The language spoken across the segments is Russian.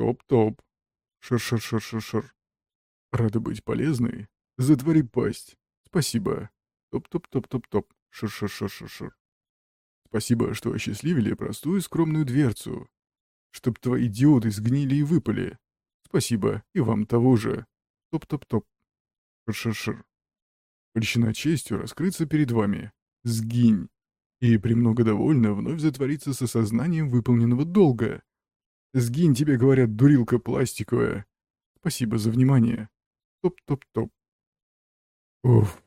Топ-топ. Шир-шир-шир-шир-шир. Рада быть полезной? Затвори пасть. Спасибо. Топ-топ-топ-топ-топ. Шир-шир-шир-шир-шир. Спасибо, что осчастливили простую скромную дверцу. Чтоб твои диоды сгнили и выпали. Спасибо, и вам того же. Топ-топ-топ. Шир-шир-шир. Польщена честью раскрыться перед вами. Сгинь. И премного довольна вновь затвориться с осознанием выполненного долга. Сгинь, тебе говорят, дурилка пластиковая. Спасибо за внимание. Топ-топ-топ. Уф.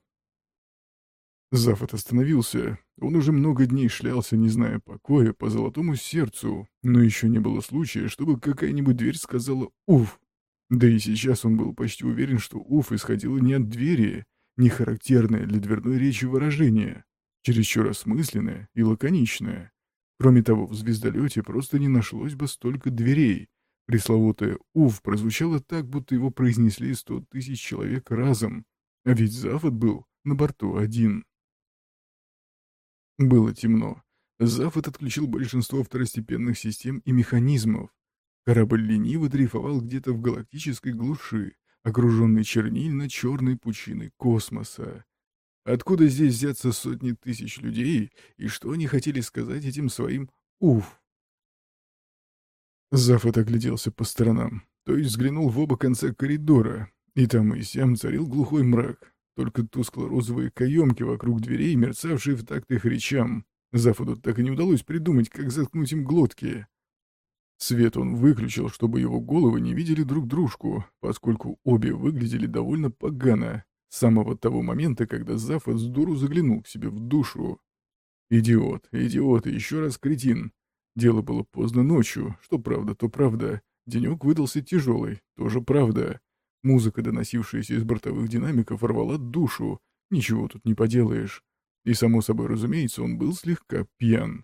Зафот остановился. Он уже много дней шлялся, не зная покоя, по золотому сердцу, но еще не было случая, чтобы какая-нибудь дверь сказала «Уф». Да и сейчас он был почти уверен, что «Уф» исходило не от двери, не характерное для дверной речи выражение, чересчур осмысленное и лаконичное. Кроме того, в звездолете просто не нашлось бы столько дверей. Пресловутое «Уф» прозвучало так, будто его произнесли сто тысяч человек разом, а ведь Зафот был на борту один. Было темно. Зафот отключил большинство второстепенных систем и механизмов. Корабль лениво дрейфовал где-то в галактической глуши, окруженный чернильно-черной пучиной космоса. Откуда здесь взяться сотни тысяч людей, и что они хотели сказать этим своим «уф»? Зафот огляделся по сторонам, то есть взглянул в оба конца коридора, и там и сям царил глухой мрак. Только тускло-розовые каемки вокруг дверей, мерцавшие в такт их речам. Зафоду так и не удалось придумать, как заткнуть им глотки. Свет он выключил, чтобы его головы не видели друг дружку, поскольку обе выглядели довольно погано, с самого того момента, когда Зафа с дуру заглянул к себе в душу. Идиот, идиот и еще раз кретин. Дело было поздно ночью, что правда, то правда. Денек выдался тяжелый, тоже правда. Музыка, доносившаяся из бортовых динамиков, рвала душу. Ничего тут не поделаешь. И, само собой разумеется, он был слегка пьян.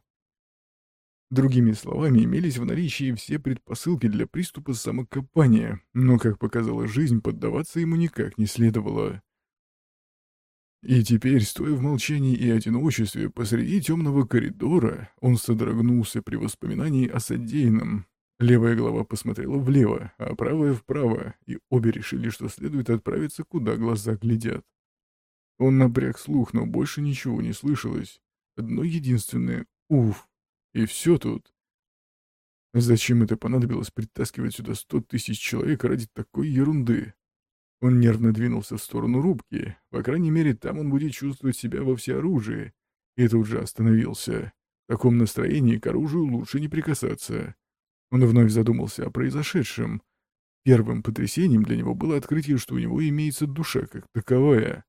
Другими словами, имелись в наличии все предпосылки для приступа самокопания, но, как показала жизнь, поддаваться ему никак не следовало. И теперь, стоя в молчании и одиночестве посреди темного коридора, он содрогнулся при воспоминании о содеянном, Левая голова посмотрела влево, а правая вправо, и обе решили, что следует отправиться, куда глаза глядят. Он напряг слух, но больше ничего не слышалось. Одно единственное «Уф!» И все тут. Зачем это понадобилось притаскивать сюда сто тысяч человек ради такой ерунды? Он нервно двинулся в сторону рубки. По крайней мере, там он будет чувствовать себя во всеоружии. И тут же остановился. В таком настроении к оружию лучше не прикасаться. Он вновь задумался о произошедшем. Первым потрясением для него было открытие, что у него имеется душа как таковая.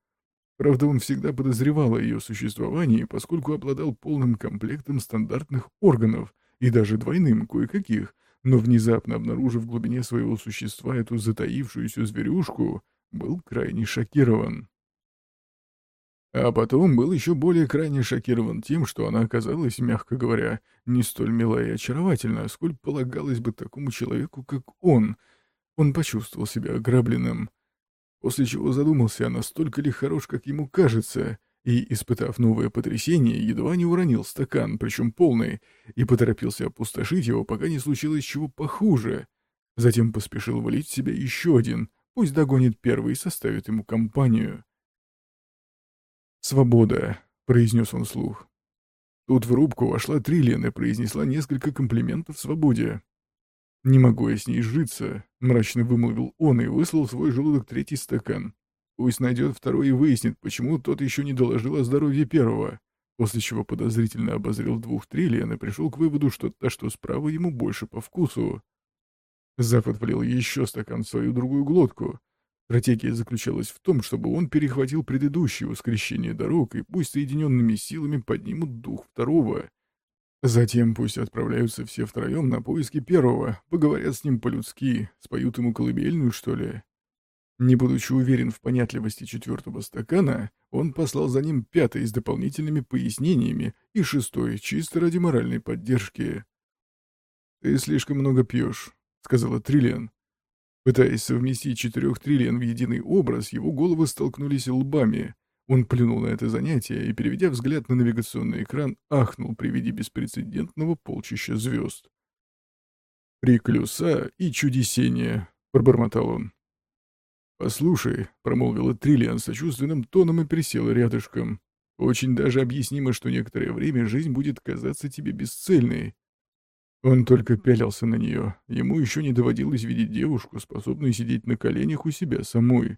Правда, он всегда подозревал о ее существовании, поскольку обладал полным комплектом стандартных органов и даже двойным кое-каких, но внезапно обнаружив в глубине своего существа эту затаившуюся зверюшку, был крайне шокирован. А потом был еще более крайне шокирован тем, что она оказалась, мягко говоря, не столь мила и очаровательна, сколь полагалось бы такому человеку, как он. Он почувствовал себя ограбленным. После чего задумался, настолько ли хорош, как ему кажется, и, испытав новое потрясение, едва не уронил стакан, причем полный, и поторопился опустошить его, пока не случилось чего похуже. Затем поспешил вылить в себя еще один, пусть догонит первый и составит ему компанию. «Свобода», — произнес он вслух. Тут в рубку вошла Триллиан и произнесла несколько комплиментов свободе. «Не могу я с ней сжиться», — мрачно вымолвил он и выслал свой желудок третий стакан. «Пусть найдет второй и выяснит, почему тот еще не доложил о здоровье первого». После чего подозрительно обозрел двух Триллиан и пришел к выводу, что та, что справа, ему больше по вкусу. Запад влил еще стакан в свою другую глотку, Стратегия заключалась в том, чтобы он перехватил предыдущее скрещение дорог и пусть соединенными силами поднимут дух второго. Затем пусть отправляются все втроем на поиски первого, поговорят с ним по-людски, споют ему колыбельную, что ли. Не будучи уверен в понятливости четвертого стакана, он послал за ним пятый с дополнительными пояснениями и шестой чисто ради моральной поддержки. «Ты слишком много пьешь», — сказала Триллиан. Пытаясь совместить четырех триллион в единый образ, его головы столкнулись лбами. Он плюнул на это занятие и, переведя взгляд на навигационный экран, ахнул при виде беспрецедентного полчища звезд. «Приклюса и чудесение», — пробормотал он. «Послушай», — промолвила Триллиан сочувственным тоном и присела рядышком. «Очень даже объяснимо, что некоторое время жизнь будет казаться тебе бесцельной». Он только пялился на нее. Ему еще не доводилось видеть девушку, способную сидеть на коленях у себя самой.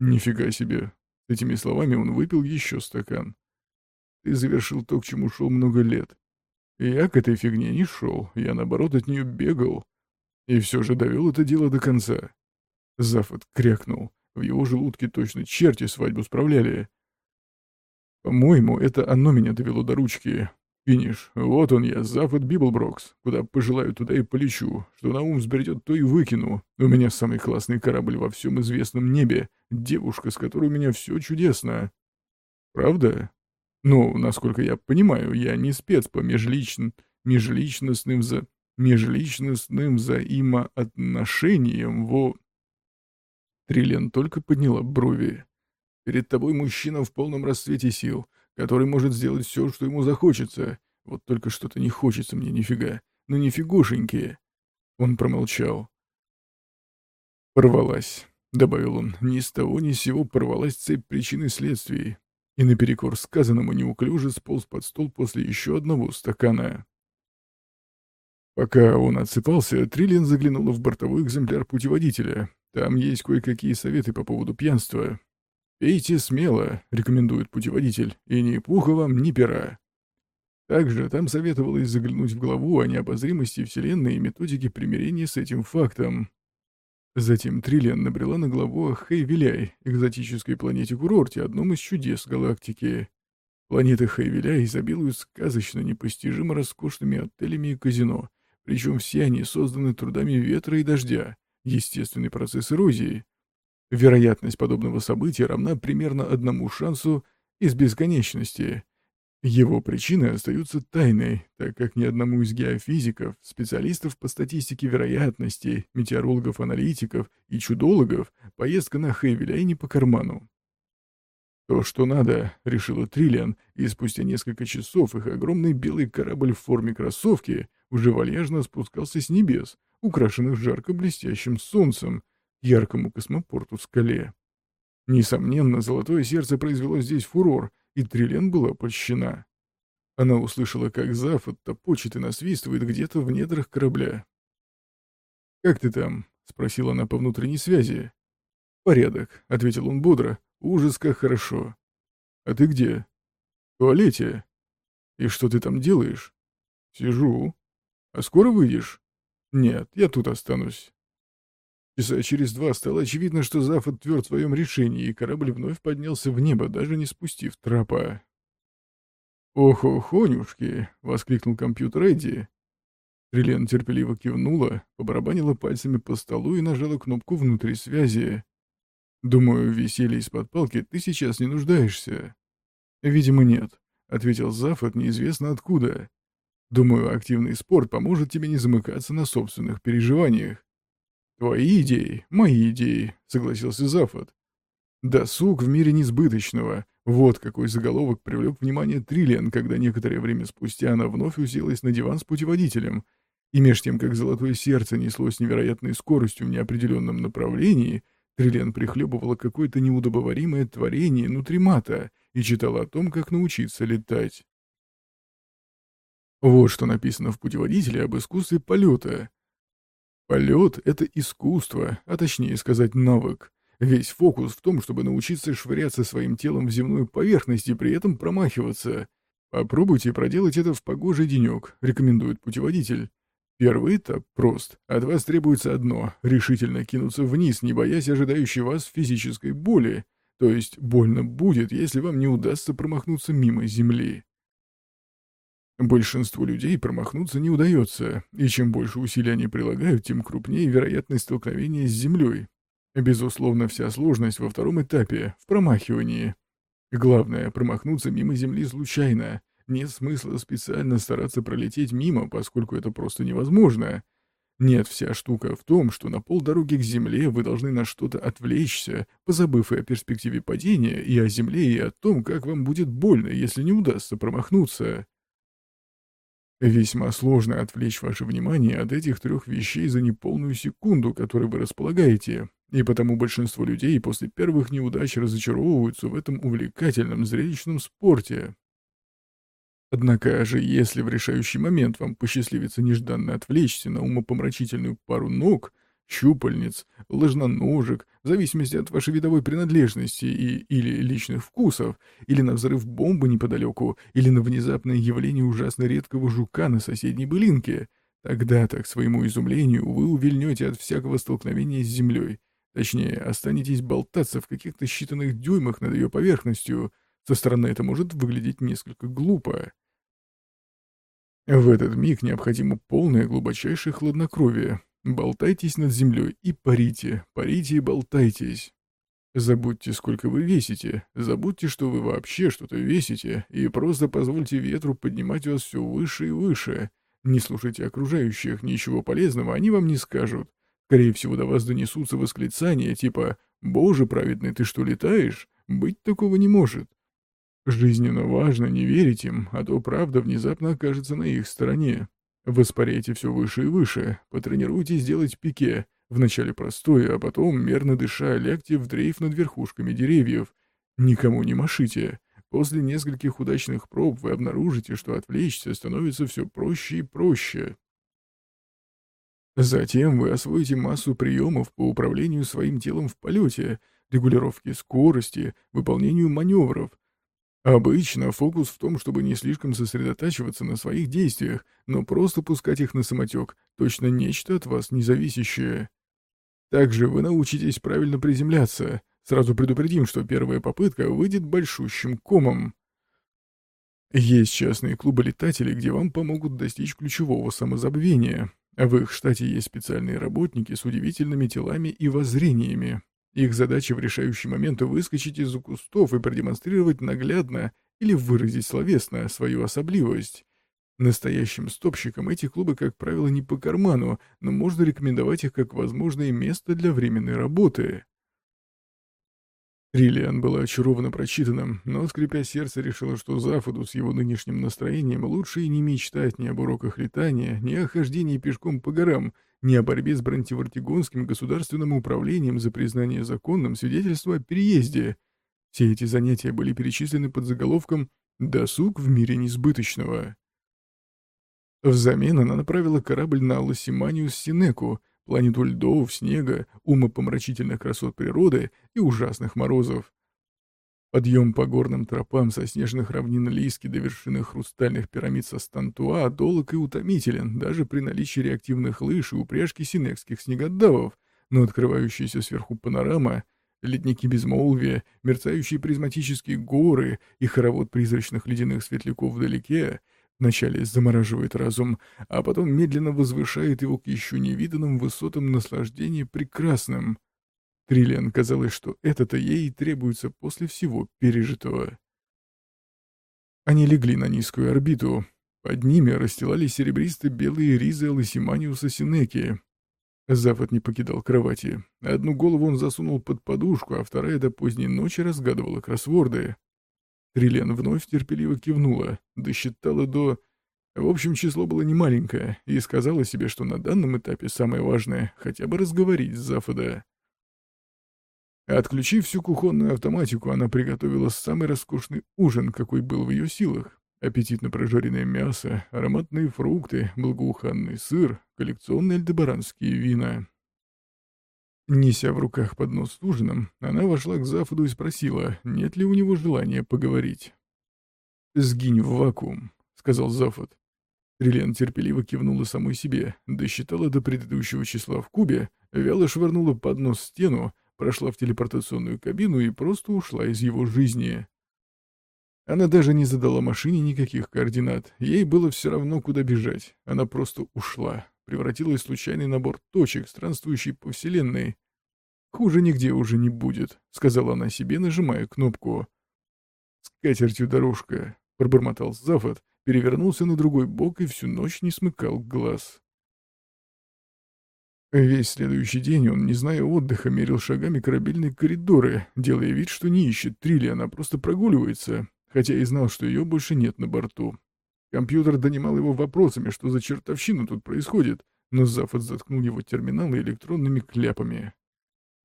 «Нифига себе!» С этими словами он выпил еще стакан. «Ты завершил то, к чему шел много лет. Я к этой фигне не шел, я, наоборот, от нее бегал. И все же довел это дело до конца». Зафот крякнул. В его желудке точно черти свадьбу справляли. «По-моему, это оно меня довело до ручки. Финиш. Вот он я, Зафод Библброкс. Куда пожелаю, туда и полечу. Что на ум взбредет, то и выкину. У меня самый классный корабль во всем известном небе. Девушка, с которой у меня все чудесно. Правда? Ну, насколько я понимаю, я не спец по межличн... межличностным за... межличностным взаимоотношениям во... Триллиан только подняла брови. Перед тобой мужчина в полном расцвете сил — который может сделать все, что ему захочется. Вот только что-то не хочется мне нифига. Ну нифигушеньки. Он промолчал. «Порвалась», — добавил он. «Ни с того ни с сего порвалась цепь причин и следствий». И наперекор сказанному неуклюже сполз под стол после еще одного стакана. Пока он отсыпался, Триллиан заглянула в бортовой экземпляр путеводителя. Там есть кое-какие советы по поводу пьянства. «Пейте смело», — рекомендует путеводитель, — «и ни пуха вам, ни пера». Также там советовалось заглянуть в главу о необозримости Вселенной и методике примирения с этим фактом. Затем Триллиан набрела на главу о Хейвиляй, экзотической планете-курорте, одном из чудес галактики. Планета Хейвиляй изобилует сказочно непостижимо роскошными отелями и казино, причем все они созданы трудами ветра и дождя, естественный процесс эрозии, Вероятность подобного события равна примерно одному шансу из бесконечности. Его причины остаются тайной, так как ни одному из геофизиков, специалистов по статистике вероятностей, метеорологов-аналитиков и чудологов поездка на Хейвеля не по карману. «То, что надо», — решила Триллиан, и спустя несколько часов их огромный белый корабль в форме кроссовки уже вальяжно спускался с небес, украшенных жарко блестящим солнцем, яркому космопорту скале. Несомненно, золотое сердце произвело здесь фурор, и Трилен была польщена. Она услышала, как Зафот топочет и насвистывает где-то в недрах корабля. «Как ты там?» — спросила она по внутренней связи. «Порядок», — ответил он бодро. «Ужас, как хорошо». «А ты где?» «В туалете». «И что ты там делаешь?» «Сижу». «А скоро выйдешь?» «Нет, я тут останусь. Часа через два стало очевидно, что Зафот тверд в своем решении, и корабль вновь поднялся в небо, даже не спустив трапа. «Ох-охонюшки!» — воскликнул компьютер Эдди. Триллиан терпеливо кивнула, побарабанила пальцами по столу и нажала кнопку внутри связи. «Думаю, в веселье из-под палки ты сейчас не нуждаешься». «Видимо, нет», — ответил Зафот неизвестно откуда. «Думаю, активный спорт поможет тебе не замыкаться на собственных переживаниях. «Твои идеи, мои идеи», — согласился Зафот. «Досуг в мире несбыточного». Вот какой заголовок привлек внимание Триллиан, когда некоторое время спустя она вновь уселась на диван с путеводителем. И меж тем, как золотое сердце неслось невероятной скоростью в неопределенном направлении, Триллиан прихлебывала какое-то неудобоваримое творение нутримата и читала о том, как научиться летать. Вот что написано в путеводителе об искусстве полета. Полет — это искусство, а точнее сказать навык. Весь фокус в том, чтобы научиться швыряться своим телом в земную поверхность и при этом промахиваться. Попробуйте проделать это в погожий денек, рекомендует путеводитель. Первый этап прост. От вас требуется одно — решительно кинуться вниз, не боясь ожидающей вас физической боли. То есть больно будет, если вам не удастся промахнуться мимо земли. Большинству людей промахнуться не удается, и чем больше усилий они прилагают, тем крупнее вероятность столкновения с землей. Безусловно, вся сложность во втором этапе, в промахивании. Главное, промахнуться мимо земли случайно. Нет смысла специально стараться пролететь мимо, поскольку это просто невозможно. Нет, вся штука в том, что на полдороги к земле вы должны на что-то отвлечься, позабыв и о перспективе падения, и о земле, и о том, как вам будет больно, если не удастся промахнуться. Весьма сложно отвлечь ваше внимание от этих трех вещей за неполную секунду, которой вы располагаете, и потому большинство людей после первых неудач разочаровываются в этом увлекательном зрелищном спорте. Однако же, если в решающий момент вам посчастливится нежданно отвлечься на умопомрачительную пару ног, щупальниц, ложноножек, в зависимости от вашей видовой принадлежности и или личных вкусов, или на взрыв бомбы неподалеку, или на внезапное явление ужасно редкого жука на соседней былинке, тогда-то, к своему изумлению, вы увильнете от всякого столкновения с землей. Точнее, останетесь болтаться в каких-то считанных дюймах над ее поверхностью. Со стороны это может выглядеть несколько глупо. В этот миг необходимо полное глубочайшее хладнокровие, Болтайтесь над землей и парите, парите и болтайтесь. Забудьте, сколько вы весите, забудьте, что вы вообще что-то весите, и просто позвольте ветру поднимать вас все выше и выше. Не слушайте окружающих, ничего полезного они вам не скажут. Скорее всего, до вас донесутся восклицания типа «Боже праведный, ты что, летаешь?» Быть такого не может. Жизненно важно не верить им, а то правда внезапно окажется на их стороне. Воспаряйте все выше и выше, потренируйтесь делать пике, вначале простое, а потом, мерно дыша, лягте в дрейф над верхушками деревьев. Никому не машите. После нескольких удачных проб вы обнаружите, что отвлечься становится все проще и проще. Затем вы освоите массу приемов по управлению своим телом в полете, регулировке скорости, выполнению маневров, Обычно фокус в том, чтобы не слишком сосредотачиваться на своих действиях, но просто пускать их на самотек, точно нечто от вас независящее. Также вы научитесь правильно приземляться. Сразу предупредим, что первая попытка выйдет большущим комом. Есть частные клубы летателей, где вам помогут достичь ключевого самозабвения. В их штате есть специальные работники с удивительными телами и воззрениями. Их задача в решающий момент выскочить из-за кустов и продемонстрировать наглядно или выразить словесно свою особливость. Настоящим стопщикам эти клубы, как правило, не по карману, но можно рекомендовать их как возможное место для временной работы. Триллиан была очарована прочитанным, но, скрипя сердце, решила, что Зафуду с его нынешним настроением лучше и не мечтать ни об уроках летания, ни о хождении пешком по горам — ни о борьбе с Брантивартигонским государственным управлением за признание законным свидетельства о переезде. Все эти занятия были перечислены под заголовком «Досуг в мире несбыточного». Взамен она направила корабль на Лосиманиус Синеку, планету льдов, снега, умопомрачительных красот природы и ужасных морозов. Подъем по горным тропам со снежных равнин Лиски до вершины хрустальных пирамид со Стантуа долг и утомителен, даже при наличии реактивных лыж и упряжки синекских снегодавов, но открывающаяся сверху панорама, ледники безмолвия, мерцающие призматические горы и хоровод призрачных ледяных светляков вдалеке вначале замораживает разум, а потом медленно возвышает его к еще невиданным высотам наслаждения прекрасным — Триллиан казалось, что это-то ей требуется после всего пережитого. Они легли на низкую орбиту. Под ними расстилались серебристо-белые ризы Алысиманиуса Синеки. Запад не покидал кровати. Одну голову он засунул под подушку, а вторая до поздней ночи разгадывала кроссворды. Триллиан вновь терпеливо кивнула, досчитала до... В общем, число было немаленькое, и сказала себе, что на данном этапе самое важное — хотя бы разговорить с Зафода. Отключив всю кухонную автоматику, она приготовила самый роскошный ужин, какой был в ее силах. Аппетитно прожаренное мясо, ароматные фрукты, благоуханный сыр, коллекционные альдебаранские вина. Неся в руках поднос с ужином, она вошла к Зафуду и спросила, нет ли у него желания поговорить. «Сгинь в вакуум», — сказал Зафуд. Триллиан терпеливо кивнула самой себе, досчитала до предыдущего числа в кубе, вяло швырнула поднос в стену, прошла в телепортационную кабину и просто ушла из его жизни. Она даже не задала машине никаких координат. Ей было все равно, куда бежать. Она просто ушла. Превратилась в случайный набор точек, странствующий по вселенной. «Хуже нигде уже не будет», — сказала она себе, нажимая кнопку. «С катертью дорожка», — пробормотал Зафот, перевернулся на другой бок и всю ночь не смыкал глаз. Весь следующий день он, не зная отдыха, мерил шагами корабельные коридоры, делая вид, что не ищет Трилли, она просто прогуливается, хотя и знал, что ее больше нет на борту. Компьютер донимал его вопросами, что за чертовщина тут происходит, но Зафот заткнул его терминалы электронными кляпами.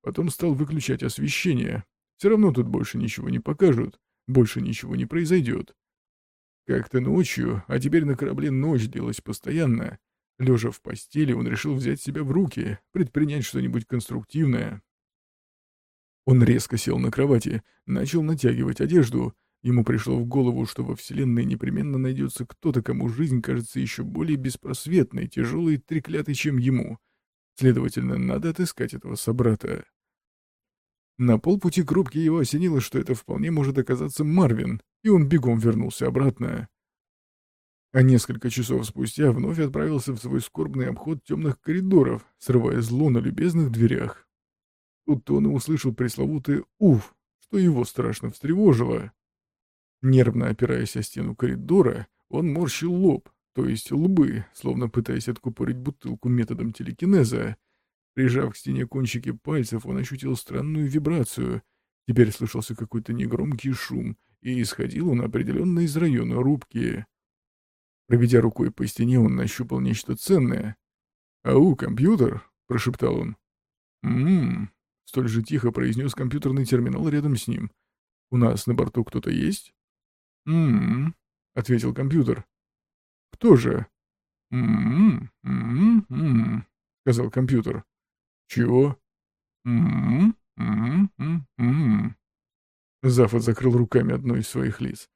Потом стал выключать освещение. Все равно тут больше ничего не покажут, больше ничего не произойдет. Как-то ночью, а теперь на корабле ночь длилась постоянно, лежа в постели, он решил взять себя в руки, предпринять что-нибудь конструктивное. Он резко сел на кровати, начал натягивать одежду. Ему пришло в голову, что во Вселенной непременно найдется кто-то, кому жизнь кажется еще более беспросветной, тяжелой и треклятой, чем ему. Следовательно, надо отыскать этого собрата. На полпути к рубке его осенило, что это вполне может оказаться Марвин, и он бегом вернулся обратно. А несколько часов спустя вновь отправился в свой скорбный обход темных коридоров, срывая зло на любезных дверях. Тут он и услышал пресловутый «Уф», что его страшно встревожило. Нервно опираясь о стену коридора, он морщил лоб, то есть лбы, словно пытаясь откупорить бутылку методом телекинеза. Прижав к стене кончики пальцев, он ощутил странную вибрацию. Теперь слышался какой-то негромкий шум, и исходил он определенно из района рубки. Проведя рукой по стене, он нащупал нечто ценное. «Ау, компьютер!» — прошептал он. «М-м-м», Столь же тихо произнес компьютерный терминал рядом с ним. «У нас на борту кто-то есть?» «М-м-м», ответил компьютер. «Кто же?» «М-м-м, м-м-м», сказал компьютер. «Чего?» «М-м-м, м-м-м». Зафот закрыл руками одно из своих лиц.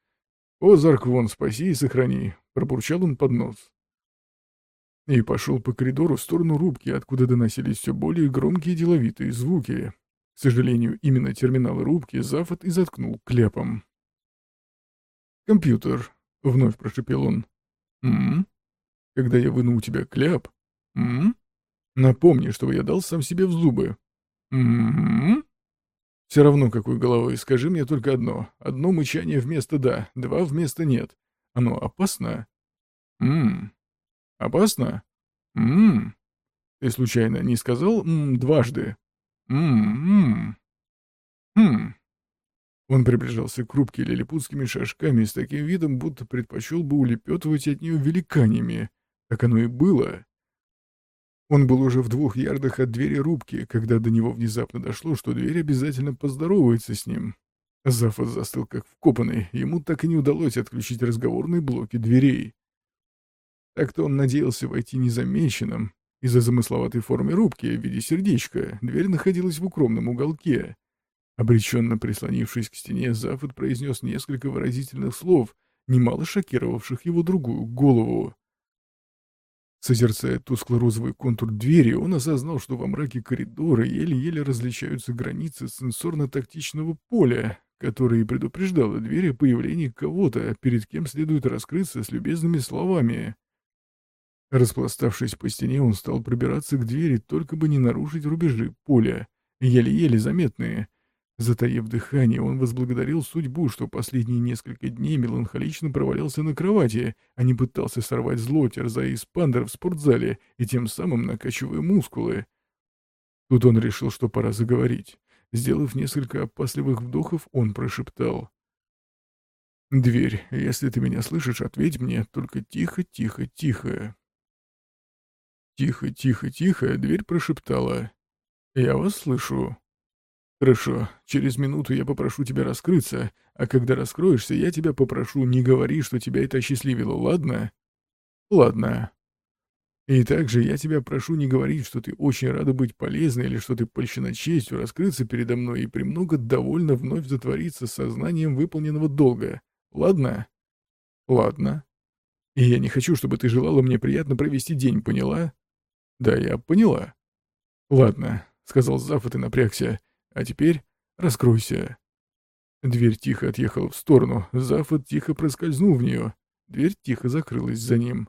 «О, Зарквон, спаси и сохрани!» — пробурчал он под нос и пошел по коридору в сторону рубки, откуда доносились все более громкие деловитые звуки. К сожалению, именно терминалы рубки Зафот и заткнул кляпом. «Компьютер», — вновь прошепел он. «М? Когда я выну у тебя кляп? М? Напомни, что я дал сам себе в зубы. М? Все равно какой головой, скажи мне только одно. Одно мычание вместо «да», два вместо «нет». Оно опасно? М? Опасно? Ммм. Ты случайно не сказал «ммм» дважды? Ммм. Хм. Он приближался к рубке лилипутскими шажками с таким видом, будто предпочел бы улепетывать от нее великаниями. Так оно и было. Он был уже в двух ярдах от двери рубки, когда до него внезапно дошло, что дверь обязательно поздоровается с ним. Зафот застыл как вкопанный, ему так и не удалось отключить разговорные блоки дверей. Так-то он надеялся войти незамеченным. Из-за замысловатой формы рубки в виде сердечка дверь находилась в укромном уголке. Обреченно прислонившись к стене, Зафот произнес несколько выразительных слов, немало шокировавших его другую голову. Созерцая тускло-розовый контур двери, он осознал, что во мраке коридора еле-еле различаются границы сенсорно-тактичного поля, которое предупреждало двери о появлении кого-то, перед кем следует раскрыться с любезными словами. Распластавшись по стене, он стал пробираться к двери, только бы не нарушить рубежи поля, еле-еле заметные. Затаив дыхание, он возблагодарил судьбу, что последние несколько дней меланхолично провалялся на кровати, а не пытался сорвать зло, терзая испандер в спортзале и тем самым накачивая мускулы. Тут он решил, что пора заговорить. Сделав несколько опасливых вдохов, он прошептал. «Дверь, если ты меня слышишь, ответь мне, только тихо, тихо, тихо». Тихо, тихо, тихо, дверь прошептала. «Я вас слышу». «Хорошо, через минуту я попрошу тебя раскрыться, а когда раскроешься, я тебя попрошу, не говори, что тебя это осчастливило, ладно?» «Ладно». «И также я тебя прошу не говорить, что ты очень рада быть полезной или что ты польщена честью раскрыться передо мной и премного довольно вновь затвориться сознанием выполненного долга. Ладно?» «Ладно. И я не хочу, чтобы ты желала мне приятно провести день, поняла?» «Да, я поняла». «Ладно», — сказал Зафот и напрягся. «А теперь раскройся». Дверь тихо отъехала в сторону, Зафот тихо проскользнул в нее. Дверь тихо закрылась за ним.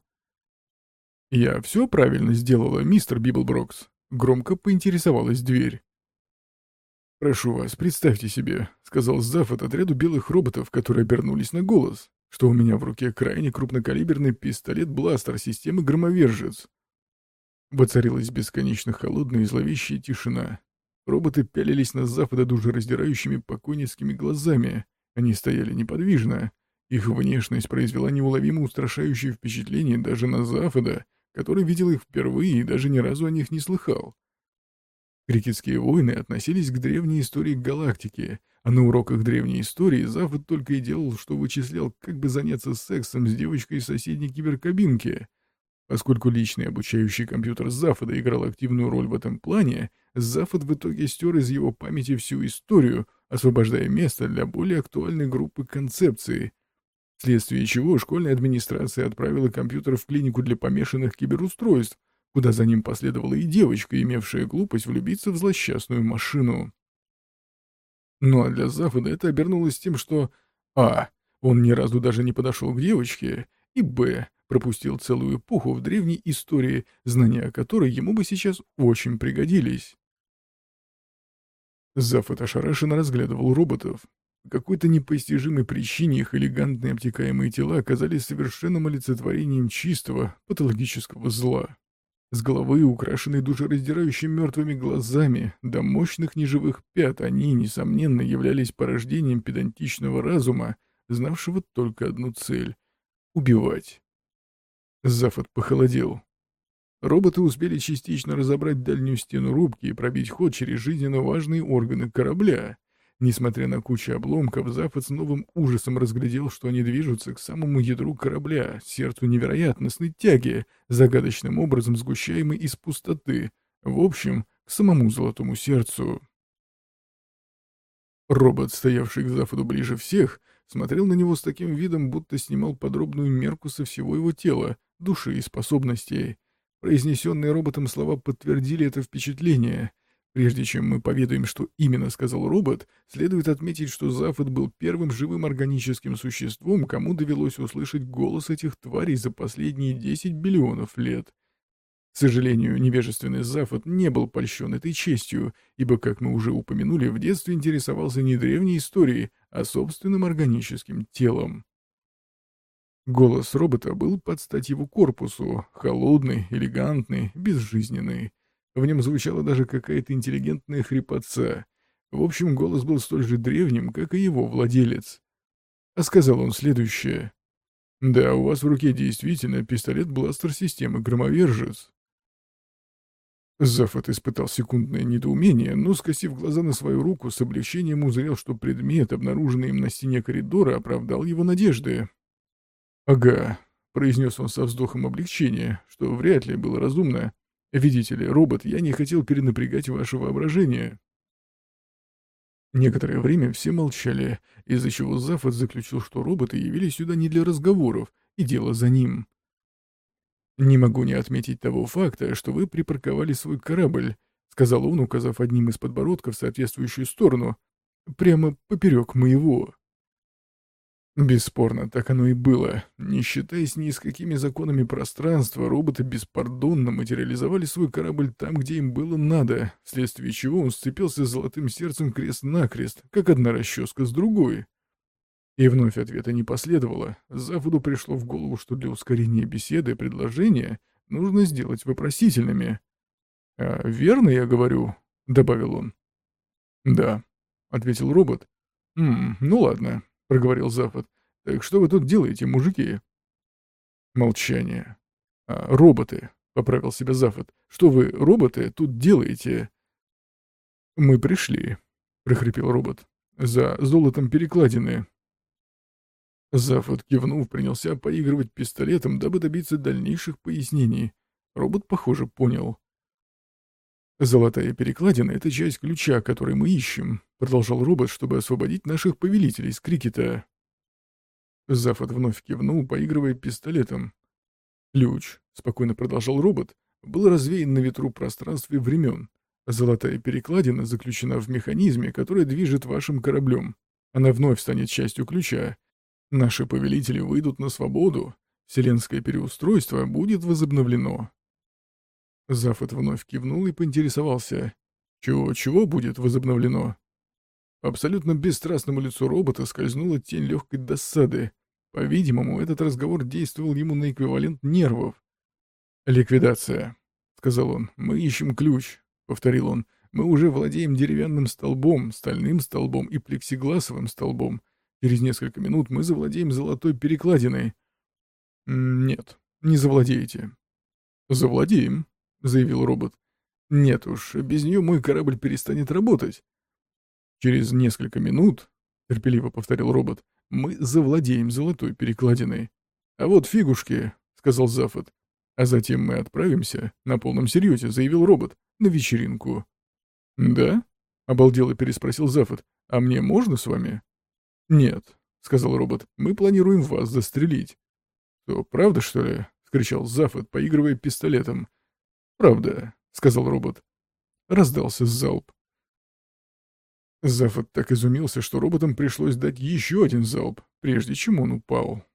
«Я все правильно сделала, мистер Библброкс?» Громко поинтересовалась дверь. «Прошу вас, представьте себе», — сказал Зафод отряду белых роботов, которые обернулись на голос, что у меня в руке крайне крупнокалиберный пистолет-бластер системы «Громовержец». Воцарилась бесконечно холодная и зловещая тишина. Роботы пялились на Зафода душераздирающими покойницкими глазами. Они стояли неподвижно. Их внешность произвела неуловимо устрашающее впечатление даже на Запада, который видел их впервые и даже ни разу о них не слыхал. Крикетские войны относились к древней истории галактики, а на уроках древней истории Запад только и делал, что вычислял, как бы заняться сексом с девочкой из соседней киберкабинки. Поскольку личный обучающий компьютер Запада играл активную роль в этом плане, Запад в итоге стер из его памяти всю историю, освобождая место для более актуальной группы концепций. Вследствие чего школьная администрация отправила компьютер в клинику для помешанных киберустройств, куда за ним последовала и девочка, имевшая глупость влюбиться в злосчастную машину. Ну а для Запада это обернулось тем, что а. Он ни разу даже не подошел к девочке, и б. пропустил целую эпоху в древней истории, знания о которой ему бы сейчас очень пригодились. Зафот ошарашенно разглядывал роботов. По какой-то непостижимой причине их элегантные обтекаемые тела оказались совершенным олицетворением чистого, патологического зла. С головы, украшенной душераздирающими мертвыми глазами, до мощных неживых пят, они, несомненно, являлись порождением педантичного разума, знавшего только одну цель — убивать. Зафот похолодел. Роботы успели частично разобрать дальнюю стену рубки и пробить ход через жизненно важные органы корабля. Несмотря на кучу обломков, Запад с новым ужасом разглядел, что они движутся к самому ядру корабля, сердцу невероятностной тяги, загадочным образом сгущаемой из пустоты, в общем, к самому золотому сердцу. Робот, стоявший к Западу ближе всех, смотрел на него с таким видом, будто снимал подробную мерку со всего его тела, души и способностей. Произнесенные роботом слова подтвердили это впечатление — Прежде чем мы поведаем, что именно сказал робот, следует отметить, что Зафот был первым живым органическим существом, кому довелось услышать голос этих тварей за последние 10 биллионов лет. К сожалению, невежественный Зафот не был польщен этой честью, ибо, как мы уже упомянули, в детстве интересовался не древней историей, а собственным органическим телом. Голос робота был под стать его корпусу, холодный, элегантный, безжизненный. В нем звучала даже какая-то интеллигентная хрипотца. В общем, голос был столь же древним, как и его владелец. А сказал он следующее. «Да, у вас в руке действительно пистолет-бластер системы «Громовержец». Зафот испытал секундное недоумение, но, скосив глаза на свою руку, с облегчением узрел, что предмет, обнаруженный им на стене коридора, оправдал его надежды. «Ага», — произнес он со вздохом облегчения, что вряд ли было разумно, Видите ли, робот, я не хотел перенапрягать ваше воображение. Некоторое время все молчали, из-за чего Зафот заключил, что роботы явились сюда не для разговоров, и дело за ним. «Не могу не отметить того факта, что вы припарковали свой корабль», сказал он, указав одним из подбородков соответствующую сторону, прямо поперек моего. Бесспорно, так оно и было. Не считаясь ни с какими законами пространства, роботы беспардонно материализовали свой корабль там, где им было надо, вследствие чего он сцепился с золотым сердцем крест-накрест, как одна расческа с другой. И вновь ответа не последовало. Заводу пришло в голову, что для ускорения беседы предложения нужно сделать вопросительными. «А верно я говорю?» — добавил он. «Да», — ответил робот. «М ну ладно, — проговорил Запад. «Так что вы тут делаете, мужики?» Молчание. «А, роботы», — поправил себя Запад. «Что вы, роботы, тут делаете?» «Мы пришли», — прохрипел робот. «За золотом перекладины». Зафот, кивнув, принялся поигрывать пистолетом, дабы добиться дальнейших пояснений. Робот, похоже, понял. «Золотая перекладина — это часть ключа, который мы ищем», — продолжал робот, чтобы освободить наших повелителей с крикета. Зафот вновь кивнул, поигрывая пистолетом. «Ключ», — спокойно продолжал робот, — был развеян на ветру пространстве времен. Золотая перекладина заключена в механизме, который движет вашим кораблем. Она вновь станет частью ключа. Наши повелители выйдут на свободу. Вселенское переустройство будет возобновлено. Зафот вновь кивнул и поинтересовался. «Чего-чего будет возобновлено?» Абсолютно бесстрастному лицу робота скользнула тень легкой досады. По-видимому, этот разговор действовал ему на эквивалент нервов. «Ликвидация», — сказал он. «Мы ищем ключ», — повторил он. «Мы уже владеем деревянным столбом, стальным столбом и плексигласовым столбом. Через несколько минут мы завладеем золотой перекладиной. Нет, не завладеете. Завладеем, заявил робот. Нет уж, без нее мой корабль перестанет работать. Через несколько минут, терпеливо повторил робот, мы завладеем золотой перекладиной. А вот фигушки, сказал Зафот. А затем мы отправимся, на полном серьезе, заявил робот, на вечеринку. Да? Обалдело переспросил Зафот. А мне можно с вами? Нет, сказал робот, мы планируем вас застрелить. То правда, что ли? скричал Зафот, поигрывая пистолетом. Правда, сказал робот. Раздался залп. Зафот так изумился, что роботам пришлось дать еще один залп, прежде чем он упал.